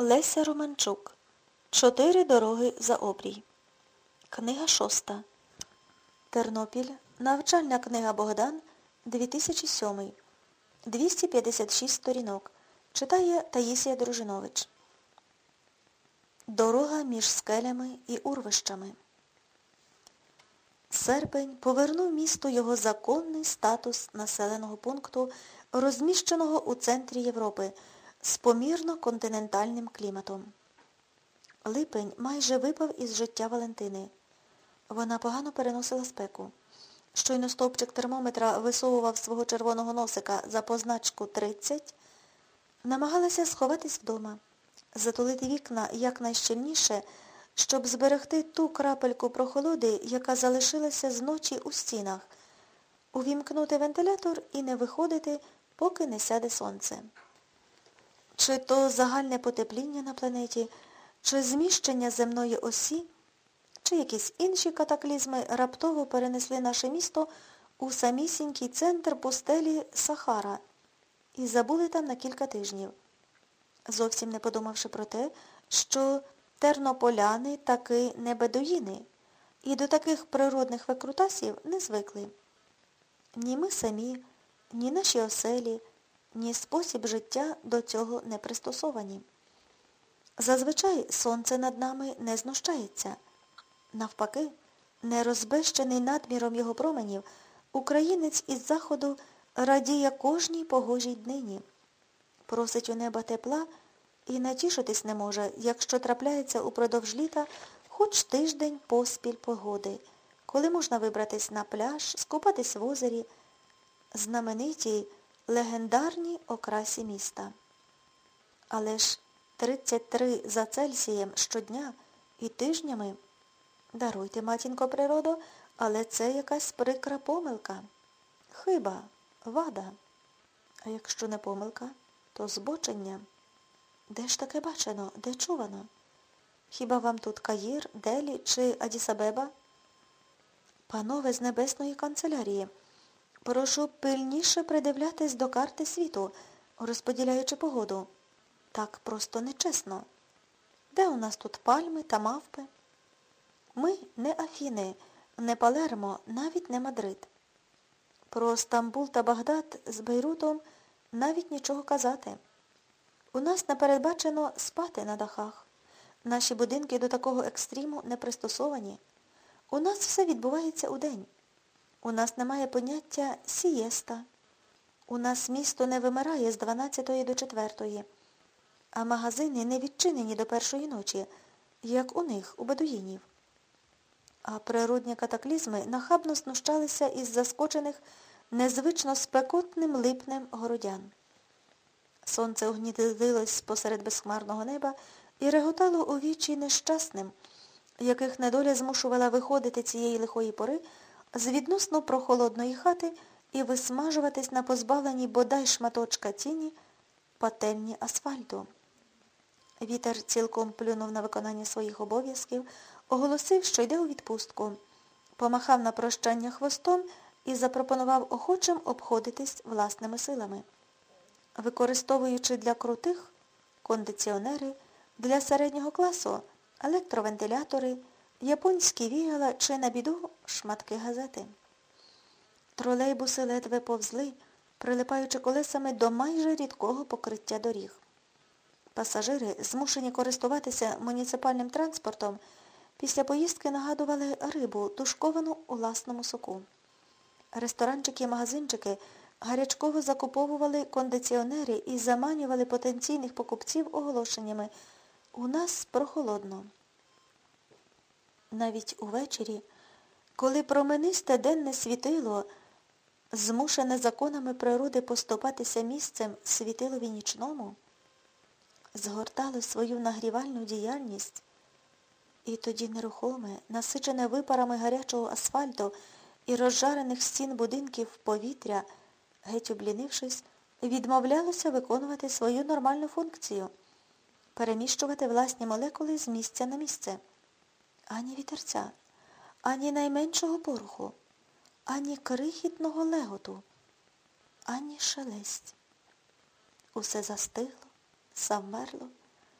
Леся Романчук. Чотири дороги за обрій. Книга шоста. Тернопіль. Навчальна книга Богдан. 2007. 256 сторінок. Читає Таїсія Дружинович. Дорога між скелями і урвищами. Серпень повернув місту його законний статус населеного пункту, розміщеного у центрі Європи з помірно континентальним кліматом. Липень майже випав із життя Валентини. Вона погано переносила спеку. Щойно стовпчик термометра висовував свого червоного носика за позначку 30, намагалася сховатись вдома, затулити вікна якнайщільніше, щоб зберегти ту крапельку прохолоди, яка залишилася з ночі у стінах, увімкнути вентилятор і не виходити, поки не сяде сонце. Чи то загальне потепління на планеті, чи зміщення земної осі, чи якісь інші катаклізми раптово перенесли наше місто у самісінький центр пустелі Сахара і забули там на кілька тижнів, зовсім не подумавши про те, що тернополяни таки не бедуїни, і до таких природних викрутасів не звикли. Ні ми самі, ні наші оселі, ні спосіб життя до цього не пристосовані. Зазвичай сонце над нами не знущається. Навпаки, нерозбещений надміром його променів, українець із заходу радіє кожній погожій днині. Просить у неба тепла і натішитись не може, якщо трапляється упродовж літа хоч тиждень поспіль погоди, коли можна вибратись на пляж, скупатись в озері, знаменитій легендарній окрасі міста. Але ж 33 за Цельсієм щодня і тижнями. Даруйте, матінко природу, але це якась прикра помилка. Хиба, вада. А якщо не помилка, то збочення. Де ж таке бачено, де чувано? Хіба вам тут Каїр, Делі чи Адісабеба? Панове з Небесної канцелярії, прошу пильніше придивлятись до карти світу, розподіляючи погоду. Так просто нечесно. Де у нас тут пальми та мавпи? Ми не Афіни, не Палермо, навіть не Мадрид. Про Стамбул та Багдад з Бейрутом навіть нічого казати. У нас не передбачено спати на дахах. Наші будинки до такого екстриму не пристосовані. У нас все відбувається у день. У нас немає поняття сієста. У нас місто не вимирає з 12 до 4, а магазини не відчинені до першої ночі, як у них, у бедуїнів. А природні катаклізми нахабно знущалися із заскочених незвично спекотним липнем городян. Сонце огнітилось посеред безхмарного неба і реготало у вічі нещасним, яких недоля змушувала виходити цієї лихої пори з відносно прохолодної хати і висмажуватись на позбавленій бодай шматочка тіні пательні асфальту. Вітер цілком плюнув на виконання своїх обов'язків, оголосив, що йде у відпустку, помахав на прощання хвостом і запропонував охочим обходитись власними силами. Використовуючи для крутих кондиціонери, для середнього класу електровентилятори, японські віяла чи на біду шматки газети. Тролейбуси ледве повзли, прилипаючи колесами до майже рідкого покриття доріг. Пасажири, змушені користуватися муніципальним транспортом, після поїздки нагадували рибу, тушковану у власному соку. Ресторанчики і магазинчики гарячково закуповували кондиціонери і заманювали потенційних покупців оголошеннями У нас прохолодно. Навіть увечері, коли променисте денне світило, змушене законами природи поступатися місцем світилові нічному, згортало свою нагрівальну діяльність, і тоді нерухоме, насичене випарами гарячого асфальту і розжарених стін будинків повітря, геть облінившись, відмовлялося виконувати свою нормальну функцію переміщувати власні молекули з місця на місце. Ані вітерця, ані найменшого поруху, ані крихітного леготу, ані шелесть. Усе застигло, завмерло,